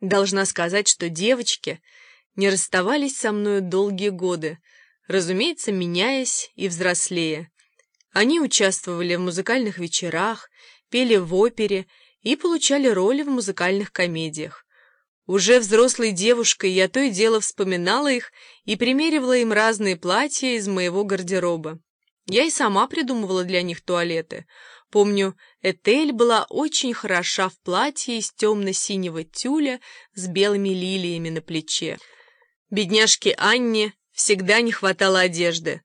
Должна сказать, что девочки не расставались со мною долгие годы, разумеется, меняясь и взрослея. Они участвовали в музыкальных вечерах, пели в опере и получали роли в музыкальных комедиях. Уже взрослой девушкой я то и дело вспоминала их и примеривала им разные платья из моего гардероба. Я и сама придумывала для них туалеты. Помню, Этель была очень хороша в платье из темно-синего тюля с белыми лилиями на плече. Бедняжке Анне всегда не хватало одежды.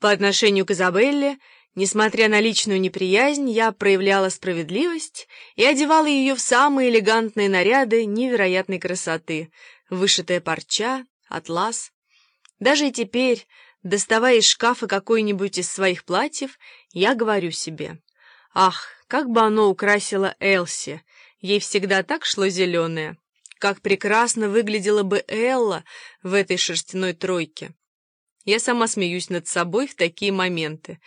По отношению к Изабелле, несмотря на личную неприязнь, я проявляла справедливость и одевала ее в самые элегантные наряды невероятной красоты, вышитая парча, атлас. Даже и теперь, доставая из шкафа какое-нибудь из своих платьев, я говорю себе, «Ах, как бы оно украсило Элси! Ей всегда так шло зеленое!» Как прекрасно выглядела бы Элла в этой шерстяной тройке. Я сама смеюсь над собой в такие моменты.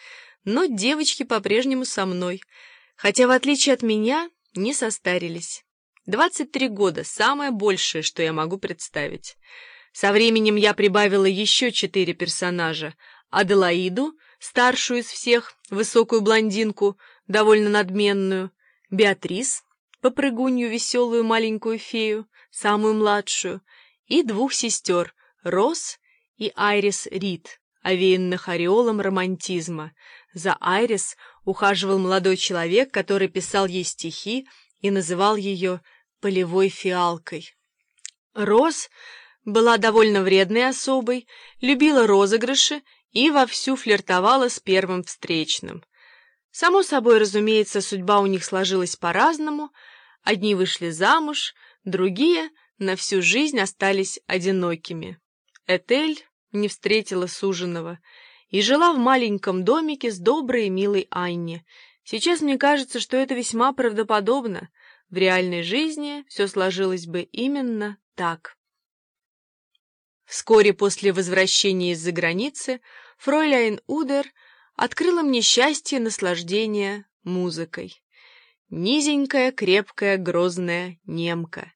Но девочки по-прежнему со мной, хотя, в отличие от меня, не состарились. 23 года — самое большее, что я могу представить. Со временем я прибавила еще четыре персонажа. Аделаиду, старшую из всех, высокую блондинку, довольно надменную, Беатрис, попрыгунью веселую маленькую фею, самую младшую, и двух сестер, Рос и Айрис Рид, овеянных ореолом романтизма. За Айрис ухаживал молодой человек, который писал ей стихи и называл ее «полевой фиалкой». Рос была довольно вредной особой, любила розыгрыши и вовсю флиртовала с первым встречным. Само собой, разумеется, судьба у них сложилась по-разному. Одни вышли замуж, другие на всю жизнь остались одинокими. Этель не встретила суженого и жила в маленьком домике с доброй и милой Анне. Сейчас мне кажется, что это весьма правдоподобно. В реальной жизни все сложилось бы именно так. Вскоре после возвращения из-за границы фройляйн Удер открыла мне счастье наслаждения музыкой. Низенькая, крепкая, грозная немка.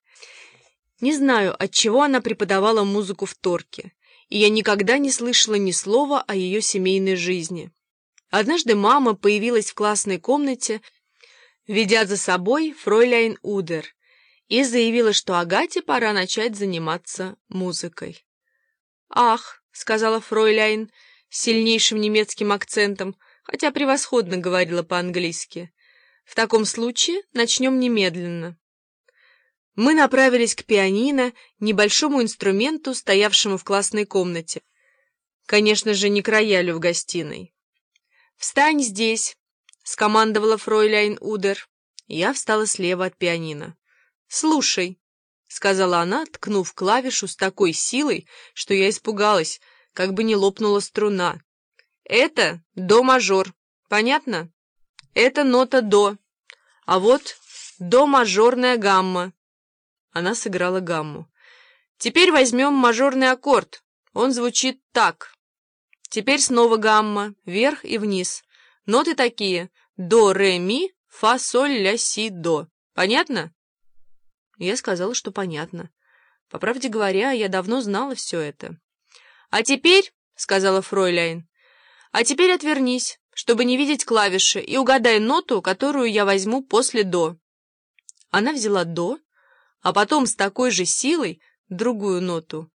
Не знаю, от чего она преподавала музыку в Торке, и я никогда не слышала ни слова о ее семейной жизни. Однажды мама появилась в классной комнате, ведя за собой фройляйн Удер, и заявила, что Агате пора начать заниматься музыкой. «Ах», — сказала фройляйн с сильнейшим немецким акцентом, хотя превосходно говорила по-английски, «в таком случае начнем немедленно». Мы направились к пианино, небольшому инструменту, стоявшему в классной комнате. Конечно же, не к роялю в гостиной. «Встань здесь», — скомандовала фройляйн Удер. Я встала слева от пианино. «Слушай», — сказала она, ткнув клавишу с такой силой, что я испугалась, как бы не лопнула струна. «Это до-мажор, понятно? Это нота до, а вот до-мажорная гамма». Она сыграла гамму. «Теперь возьмем мажорный аккорд. Он звучит так. Теперь снова гамма, вверх и вниз. Ноты такие. До, ре, ми, фа, соль, ля, си, до. Понятно?» Я сказала, что понятно. По правде говоря, я давно знала все это. «А теперь», — сказала Фройляйн, — «а теперь отвернись, чтобы не видеть клавиши, и угадай ноту, которую я возьму после «до». Она взяла «до», а потом с такой же силой другую ноту.